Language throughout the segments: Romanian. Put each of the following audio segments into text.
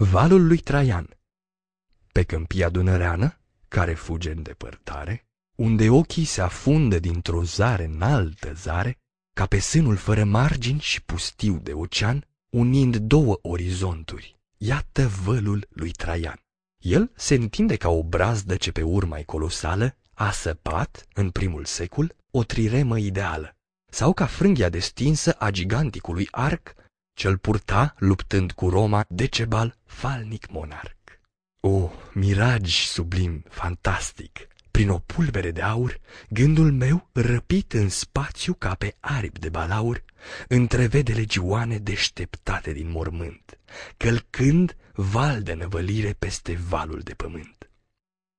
Valul lui Traian. Pe câmpia dunăreană, care fuge în depărtare, unde ochii se afundă dintr-o zare în altă zare, ca pe sânul fără margini și pustiu de ocean, unind două orizonturi, iată vălul lui Traian. El se întinde ca o brazdă ce pe urma colosală a săpat, în primul secol, o triremă ideală, sau ca frânghia destinsă a giganticului arc ce-l purta, luptând cu Roma, Decebal, falnic monarc. O, miraj sublim, fantastic! Prin o pulbere de aur, gândul meu, răpit în spațiu ca pe aripi de balaur, întrevede legioane deșteptate din mormânt, călcând val de năvălire peste valul de pământ.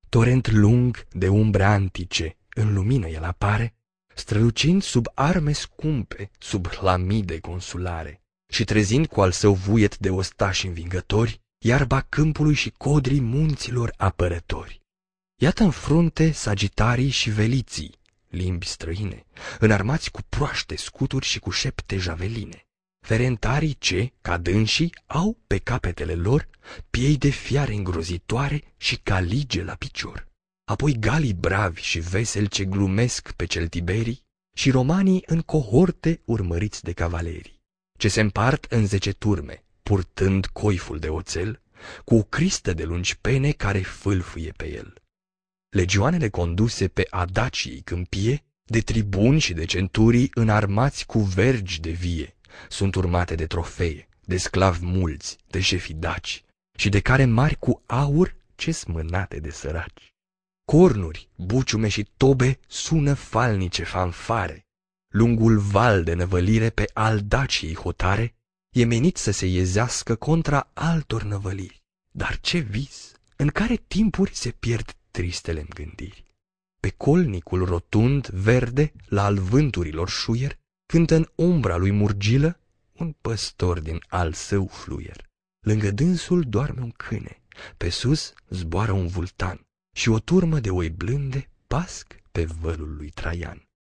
Torent lung de umbre antice, în lumină el apare, strălucind sub arme scumpe, sub hlamide consulare, și trezind cu al său vuiet de ostași învingători, iarba câmpului și codrii munților apărători. Iată în frunte sagitarii și veliții, limbi străine, înarmați cu proaște scuturi și cu șepte javeline. Ferentarii ce, ca dânsii, au pe capetele lor piei de fiare îngrozitoare și calige la picior. Apoi galii bravi și veseli ce glumesc pe cel tiberii și romanii în cohorte urmăriți de cavalerii ce se împart în zece turme, purtând coiful de oțel, cu o cristă de lungi pene care fâlfâie pe el. Legioanele conduse pe adacii câmpie, de tribuni și de centurii înarmați cu vergi de vie, sunt urmate de trofee, de sclavi mulți, de șefi daci, și de care mari cu aur ce smânate de săraci. Cornuri, buciume și tobe sună falnice fanfare, lungul val de năvălire pe al Daciei hotare, e menit să se iezească contra altor năvăliri. Dar ce vis! În care timpuri se pierd tristele gândiri. Pe colnicul rotund, verde, la al vânturilor șuier, cântă în umbra lui murgilă un păstor din al său fluier. Lângă dânsul doarme un câine, pe sus zboară un vultan și o turmă de oi blânde pasc pe vălul lui Traian.